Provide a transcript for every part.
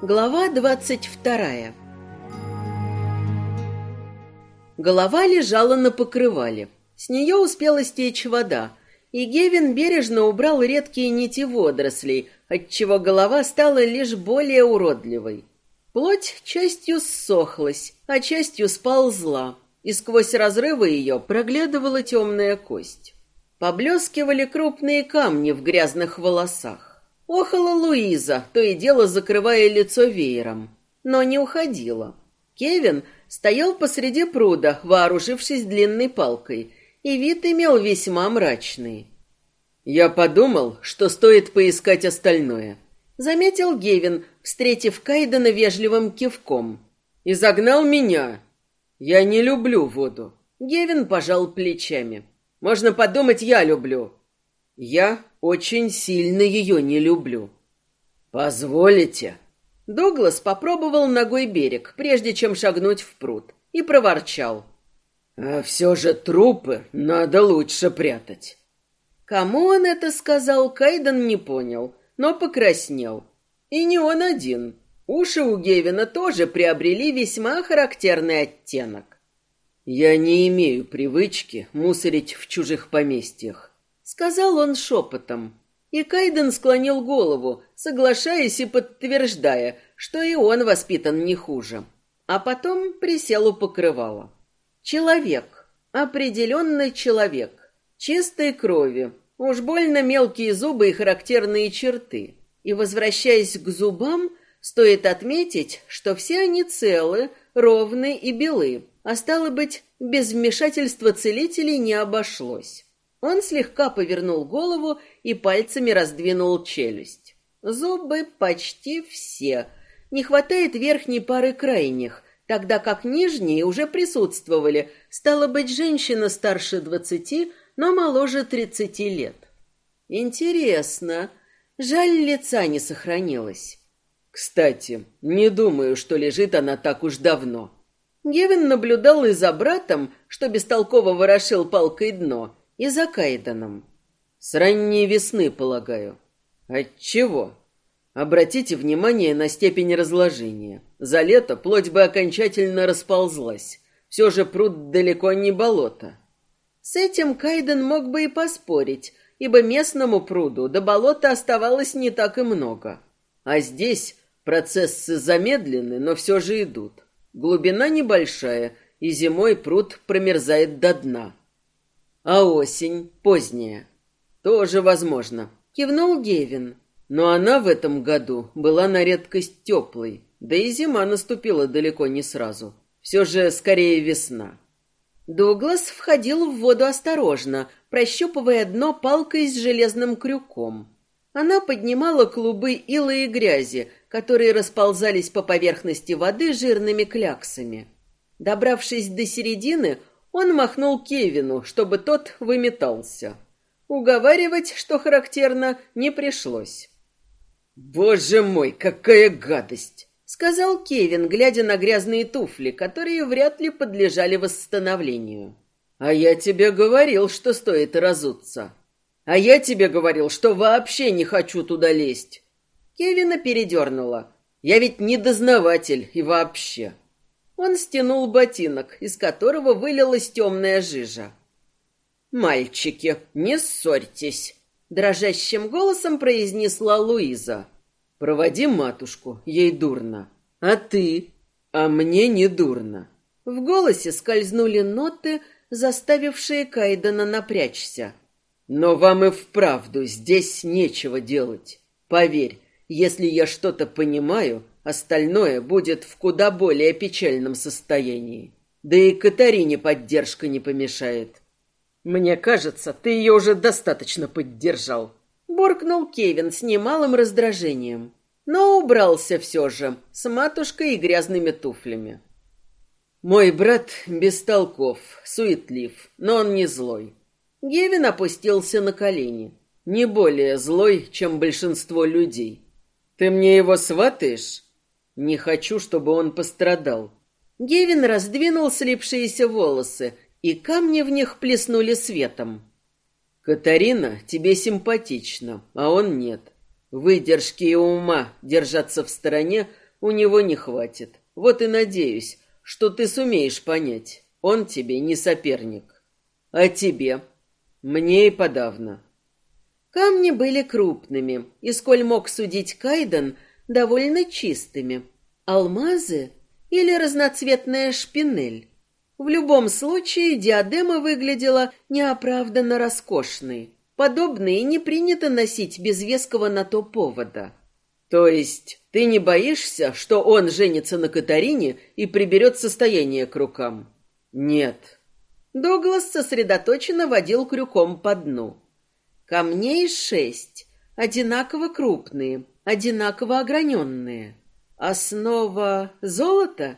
Глава двадцать вторая Голова лежала на покрывале. С нее успела стечь вода, и Гевин бережно убрал редкие нити водорослей, отчего голова стала лишь более уродливой. Плоть частью ссохлась, а частью сползла, и сквозь разрывы ее проглядывала темная кость. Поблескивали крупные камни в грязных волосах. Охала Луиза, то и дело закрывая лицо веером, но не уходила. Кевин стоял посреди пруда, вооружившись длинной палкой, и вид имел весьма мрачный. «Я подумал, что стоит поискать остальное», — заметил Гевин, встретив Кайдена вежливым кивком. «И загнал меня. Я не люблю воду». Гевин пожал плечами. Можно подумать, я люблю. Я очень сильно ее не люблю. Позволите? Дуглас попробовал ногой берег, прежде чем шагнуть в пруд, и проворчал. А все же трупы надо лучше прятать. Кому он это сказал, Кайден не понял, но покраснел. И не он один. Уши у Гевина тоже приобрели весьма характерный оттенок. «Я не имею привычки мусорить в чужих поместьях», — сказал он шепотом. И Кайден склонил голову, соглашаясь и подтверждая, что и он воспитан не хуже. А потом присел у покрывала. Человек, определенный человек, чистой крови, уж больно мелкие зубы и характерные черты. И, возвращаясь к зубам, стоит отметить, что все они целы, ровны и белы, а стало быть, без вмешательства целителей не обошлось. Он слегка повернул голову и пальцами раздвинул челюсть. Зубы почти все. Не хватает верхней пары крайних, тогда как нижние уже присутствовали. Стало быть, женщина старше двадцати, но моложе тридцати лет. Интересно. Жаль, лица не сохранилось. Кстати, не думаю, что лежит она так уж давно. Гевин наблюдал и за братом, что бестолково ворошил палкой дно, и за Кайданом. С ранней весны, полагаю. Отчего? Обратите внимание на степень разложения. За лето плоть бы окончательно расползлась. Все же пруд далеко не болото. С этим Кайден мог бы и поспорить, ибо местному пруду до болота оставалось не так и много. А здесь процессы замедлены, но все же идут. Глубина небольшая, и зимой пруд промерзает до дна. А осень поздняя. Тоже возможно. Кивнул Гевин. Но она в этом году была на редкость теплой, да и зима наступила далеко не сразу. Все же скорее весна. Дуглас входил в воду осторожно, прощупывая дно палкой с железным крюком. Она поднимала клубы ила и грязи, которые расползались по поверхности воды жирными кляксами. Добравшись до середины, он махнул Кевину, чтобы тот выметался. Уговаривать, что характерно, не пришлось. «Боже мой, какая гадость!» — сказал Кевин, глядя на грязные туфли, которые вряд ли подлежали восстановлению. «А я тебе говорил, что стоит разуться. А я тебе говорил, что вообще не хочу туда лезть. Кевина передернула. Я ведь не дознаватель и вообще. Он стянул ботинок, из которого вылилась темная жижа. «Мальчики, не ссорьтесь», — дрожащим голосом произнесла Луиза. «Проводи матушку, ей дурно. А ты? А мне не дурно». В голосе скользнули ноты, заставившие Кайдена напрячься. «Но вам и вправду здесь нечего делать. Поверь, если я что-то понимаю, остальное будет в куда более печальном состоянии. Да и Катарине поддержка не помешает. Мне кажется, ты ее уже достаточно поддержал. Буркнул Кевин с немалым раздражением. Но убрался все же, с матушкой и грязными туфлями. Мой брат бестолков, суетлив, но он не злой. Гевин опустился на колени. Не более злой, чем большинство людей. Ты мне его сватаешь? Не хочу, чтобы он пострадал. Гевин раздвинул слипшиеся волосы, и камни в них плеснули светом. Катарина тебе симпатична, а он нет. Выдержки и ума держаться в стороне у него не хватит. Вот и надеюсь, что ты сумеешь понять. Он тебе не соперник. А тебе? Мне и подавно. Камни были крупными, и, сколь мог судить Кайден, довольно чистыми. Алмазы или разноцветная шпинель. В любом случае диадема выглядела неоправданно роскошной. Подобные не принято носить без веского на то повода. То есть ты не боишься, что он женится на Катарине и приберет состояние к рукам? Нет. Доглас сосредоточенно водил крюком по дну. Камней шесть, одинаково крупные, одинаково ограненные. Основа золота?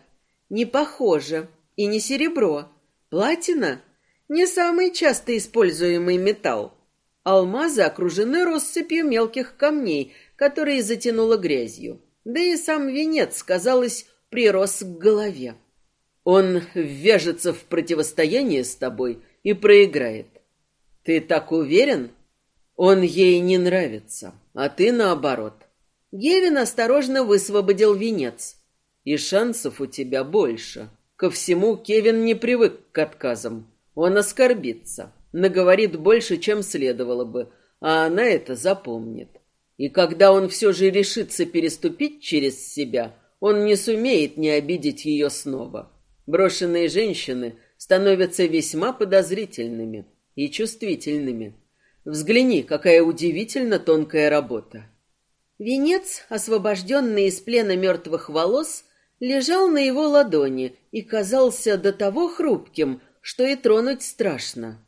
Не похоже. И не серебро. Платина? Не самый часто используемый металл. Алмазы окружены россыпью мелких камней, которые затянуло грязью. Да и сам венец, казалось, прирос к голове. Он ввяжется в противостояние с тобой и проиграет. Ты так уверен? Он ей не нравится, а ты наоборот. Гевин осторожно высвободил венец. И шансов у тебя больше. Ко всему Кевин не привык к отказам. Он оскорбится, наговорит больше, чем следовало бы, а она это запомнит. И когда он все же решится переступить через себя, он не сумеет не обидеть ее снова. Брошенные женщины становятся весьма подозрительными и чувствительными. Взгляни, какая удивительно тонкая работа. Венец, освобожденный из плена мертвых волос, лежал на его ладони и казался до того хрупким, что и тронуть страшно.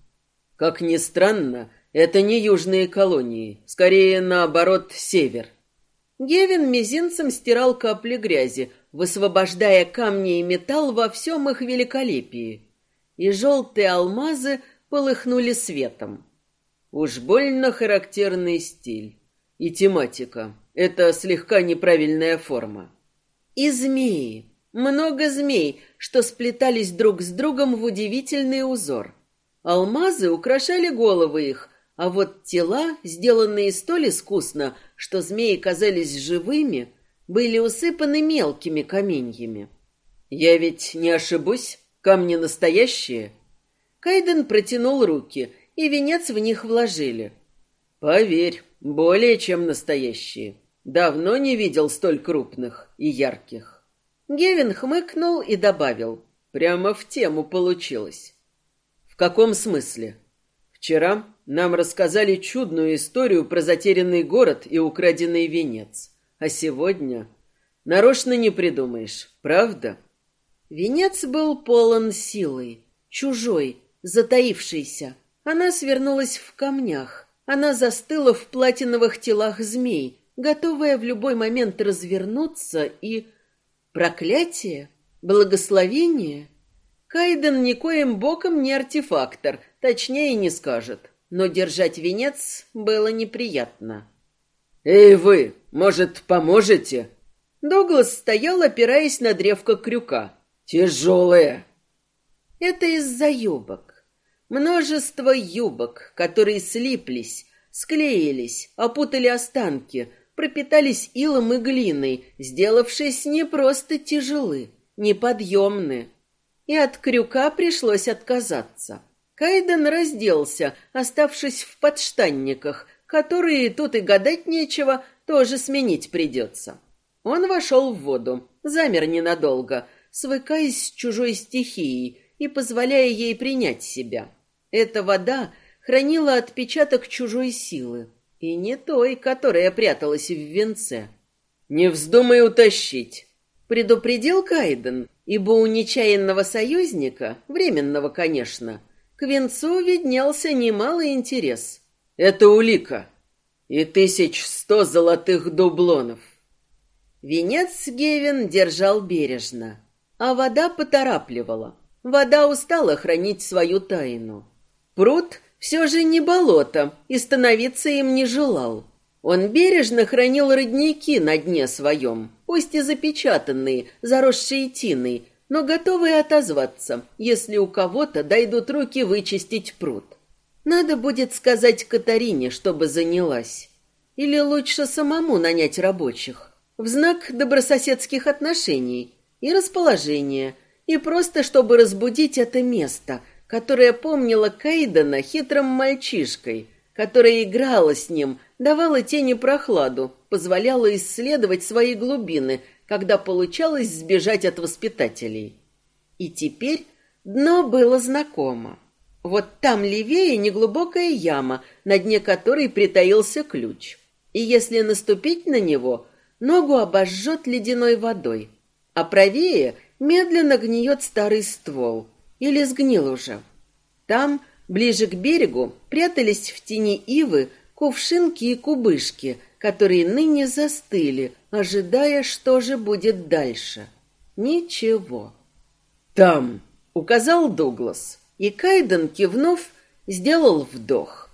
Как ни странно, это не южные колонии, скорее наоборот север. Гевин мизинцем стирал капли грязи, высвобождая камни и металл во всем их великолепии. И желтые алмазы полыхнули светом. Уж больно характерный стиль. И тематика. Это слегка неправильная форма. И змеи. Много змей, что сплетались друг с другом в удивительный узор. Алмазы украшали головы их, а вот тела, сделанные столь искусно, что змеи казались живыми, были усыпаны мелкими каменьями. «Я ведь не ошибусь? Камни настоящие?» Кайден протянул руки, и венец в них вложили. «Поверь, более чем настоящие. Давно не видел столь крупных и ярких. Гевин хмыкнул и добавил. Прямо в тему получилось. В каком смысле? Вчера нам рассказали чудную историю про затерянный город и украденный венец. А сегодня... Нарочно не придумаешь, правда? Венец был полон силой, чужой, затаившейся. Она свернулась в камнях. Она застыла в платиновых телах змей, готовая в любой момент развернуться и... Проклятие? Благословение? Кайден никоим боком не артефактор, точнее не скажет. Но держать венец было неприятно. «Эй вы, может, поможете?» Доглас стоял, опираясь на древко крюка. «Тяжелое!» Это из-за юбок. Множество юбок, которые слиплись, склеились, опутали останки — пропитались илом и глиной, сделавшись не просто тяжелы, неподъемны. И от крюка пришлось отказаться. Кайден разделся, оставшись в подштанниках, которые тут и гадать нечего, тоже сменить придется. Он вошел в воду, замер ненадолго, свыкаясь с чужой стихией и позволяя ей принять себя. Эта вода хранила отпечаток чужой силы. И не той, которая пряталась в венце. «Не вздумай утащить!» Предупредил Кайден, ибо у нечаянного союзника, временного, конечно, к венцу виднелся немалый интерес. «Это улика. И тысяч сто золотых дублонов». Венец Гевин держал бережно, а вода поторапливала. Вода устала хранить свою тайну. Пруд все же не болото, и становиться им не желал. Он бережно хранил родники на дне своем, пусть и запечатанные, заросшие тиной, но готовые отозваться, если у кого-то дойдут руки вычистить пруд. Надо будет сказать Катарине, чтобы занялась. Или лучше самому нанять рабочих. в знак добрососедских отношений и расположения, и просто чтобы разбудить это место, которое помнило Кейдена хитрым мальчишкой, которое играло с ним, давало тени прохладу, позволяло исследовать свои глубины, когда получалось сбежать от воспитателей. И теперь дно было знакомо. Вот там левее неглубокая яма, на дне которой притаился ключ. И если наступить на него, ногу обожжет ледяной водой. А правее медленно гниет старый ствол. Или сгнил уже. Там, ближе к берегу, прятались в тени ивы кувшинки и кубышки, которые ныне застыли, ожидая, что же будет дальше. Ничего. «Там!» — указал Дуглас. И Кайден, кивнув, сделал вдох.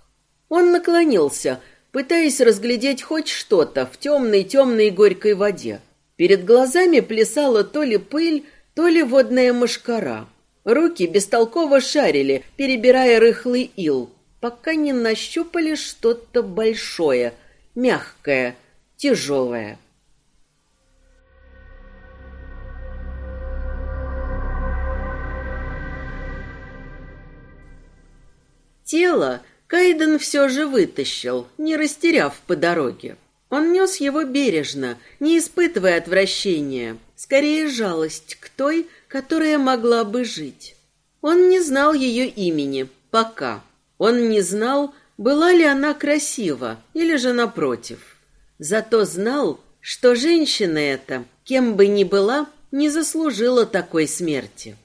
Он наклонился, пытаясь разглядеть хоть что-то в темной-темной горькой воде. Перед глазами плясала то ли пыль, то ли водная мошкара. Руки бестолково шарили, перебирая рыхлый ил, пока не нащупали что-то большое, мягкое, тяжелое. Тело Кайден все же вытащил, не растеряв по дороге. Он нес его бережно, не испытывая отвращения, скорее жалость к той, которая могла бы жить. Он не знал ее имени, пока. Он не знал, была ли она красива или же напротив. Зато знал, что женщина эта, кем бы ни была, не заслужила такой смерти.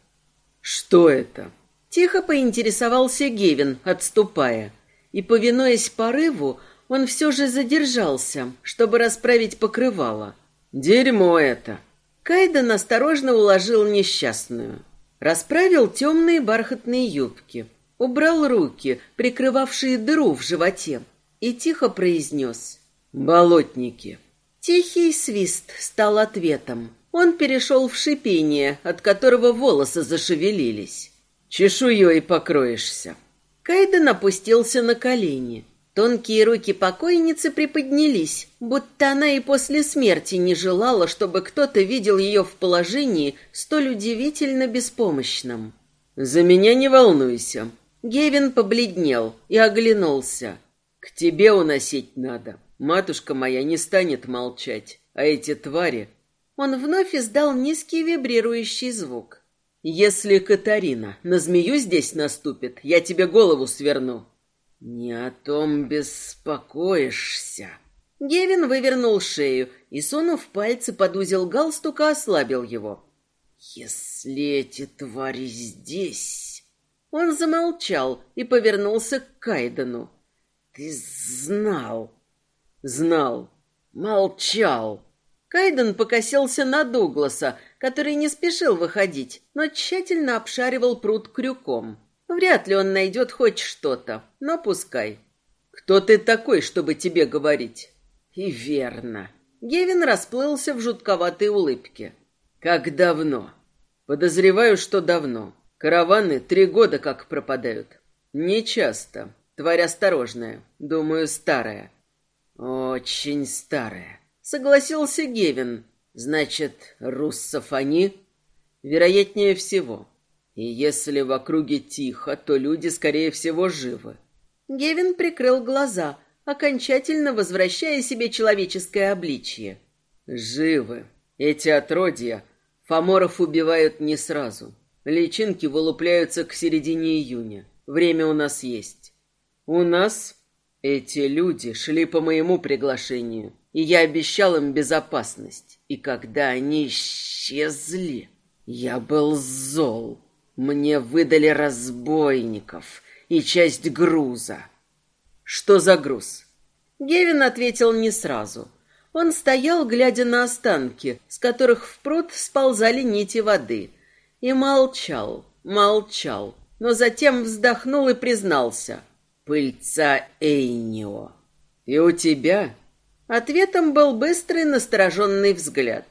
«Что это?» Тихо поинтересовался Гевин, отступая. И, повинуясь порыву, он все же задержался, чтобы расправить покрывало. «Дерьмо это!» Кайден осторожно уложил несчастную. Расправил темные бархатные юбки. Убрал руки, прикрывавшие дыру в животе, и тихо произнес «Болотники». Тихий свист стал ответом. Он перешел в шипение, от которого волосы зашевелились. Чешуей покроешься. Кайден опустился на колени. Тонкие руки покойницы приподнялись, будто она и после смерти не желала, чтобы кто-то видел ее в положении столь удивительно беспомощном. «За меня не волнуйся». Гевин побледнел и оглянулся. «К тебе уносить надо. Матушка моя не станет молчать, а эти твари...» Он вновь издал низкий вибрирующий звук. Если Катарина на змею здесь наступит, я тебе голову сверну. Не о том беспокоишься. Гевин вывернул шею и, сунув пальцы под узел галстука, ослабил его. Если эти твари здесь... Он замолчал и повернулся к Кайдену. Ты знал. Знал. Молчал. Кайден покосился на Дугласа, который не спешил выходить, но тщательно обшаривал пруд крюком. Вряд ли он найдет хоть что-то, но пускай. «Кто ты такой, чтобы тебе говорить?» «И верно». Гевин расплылся в жутковатой улыбке. «Как давно?» «Подозреваю, что давно. Караваны три года как пропадают. Не часто. Тварь осторожная. Думаю, старая. Очень старая согласился Гевин. Значит, руссов они? Вероятнее всего. И если в округе тихо, то люди, скорее всего, живы. Гевин прикрыл глаза, окончательно возвращая себе человеческое обличье. Живы. Эти отродья фаморов убивают не сразу. Личинки вылупляются к середине июня. Время у нас есть. У нас эти люди шли по моему приглашению и я обещал им безопасность. И когда они исчезли, я был зол. Мне выдали разбойников и часть груза. Что за груз? Гевин ответил не сразу. Он стоял, глядя на останки, с которых в пруд сползали нити воды, и молчал, молчал, но затем вздохнул и признался. «Пыльца Эйнио, и у тебя Ответом был быстрый настороженный взгляд.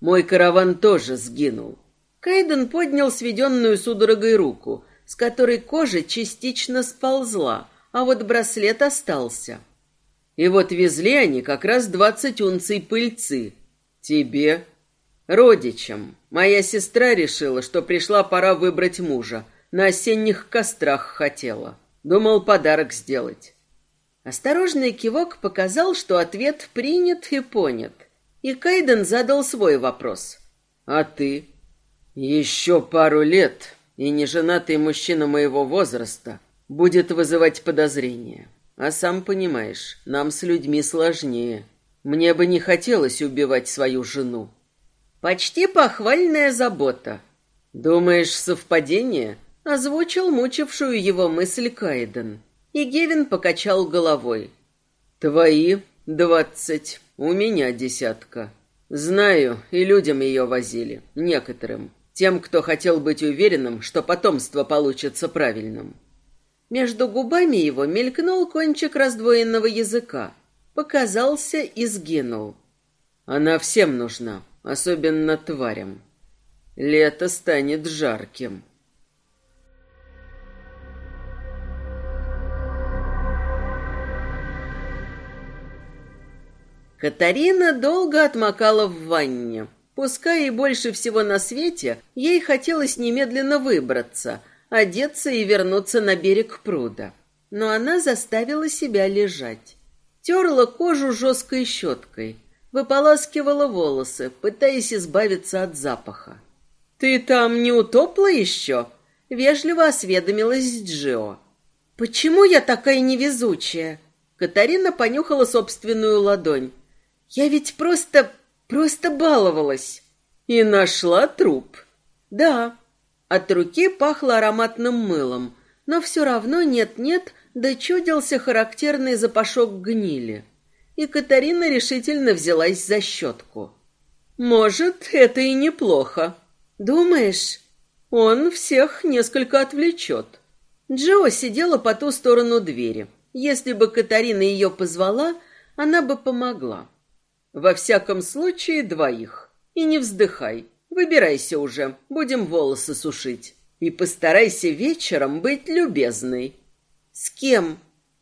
Мой караван тоже сгинул. Кайден поднял сведенную судорогой руку, с которой кожа частично сползла, а вот браслет остался. И вот везли они как раз двадцать унций пыльцы. Тебе? Родичам. Моя сестра решила, что пришла пора выбрать мужа. На осенних кострах хотела. Думал подарок сделать. Осторожный кивок показал, что ответ принят и понят. И Кайден задал свой вопрос. «А ты?» «Еще пару лет, и неженатый мужчина моего возраста будет вызывать подозрения. А сам понимаешь, нам с людьми сложнее. Мне бы не хотелось убивать свою жену». «Почти похвальная забота». «Думаешь, совпадение?» — озвучил мучившую его мысль Кайден и Гевин покачал головой. «Твои двадцать, у меня десятка. Знаю, и людям ее возили, некоторым, тем, кто хотел быть уверенным, что потомство получится правильным». Между губами его мелькнул кончик раздвоенного языка. Показался и сгинул. «Она всем нужна, особенно тварям. Лето станет жарким». Катарина долго отмокала в ванне. Пускай и больше всего на свете, ей хотелось немедленно выбраться, одеться и вернуться на берег пруда. Но она заставила себя лежать. Терла кожу жесткой щеткой, выполаскивала волосы, пытаясь избавиться от запаха. «Ты там не утопла еще?» — вежливо осведомилась Джио. «Почему я такая невезучая?» Катарина понюхала собственную ладонь. Я ведь просто... просто баловалась. И нашла труп. Да. От руки пахло ароматным мылом, но все равно нет-нет, дочудился характерный запашок гнили. И Катарина решительно взялась за щетку. Может, это и неплохо. Думаешь? Он всех несколько отвлечет. Джо сидела по ту сторону двери. Если бы Катарина ее позвала, она бы помогла. Во всяком случае, двоих. И не вздыхай. Выбирайся уже, будем волосы сушить. И постарайся вечером быть любезной. С кем?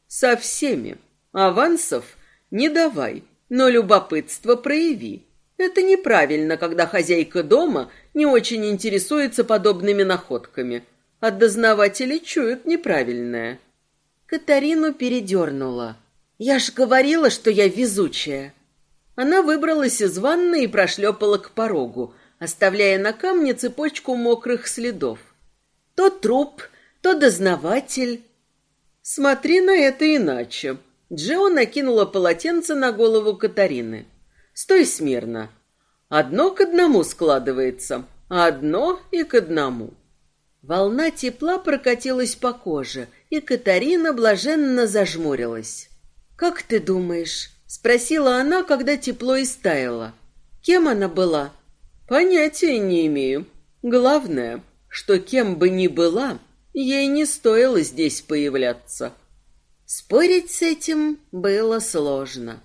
Со всеми. Авансов не давай, но любопытство прояви. Это неправильно, когда хозяйка дома не очень интересуется подобными находками, а дознаватели чуют неправильное. Катарину передернула. Я ж говорила, что я везучая. Она выбралась из ванны и прошлепала к порогу, оставляя на камне цепочку мокрых следов. То труп, то дознаватель. Смотри на это иначе. Джо накинула полотенце на голову Катарины. Стой смирно. Одно к одному складывается, а одно и к одному. Волна тепла прокатилась по коже, и Катарина блаженно зажмурилась. «Как ты думаешь, Спросила она, когда тепло истаяло. Кем она была? Понятия не имею. Главное, что кем бы ни была, ей не стоило здесь появляться. Спорить с этим было сложно.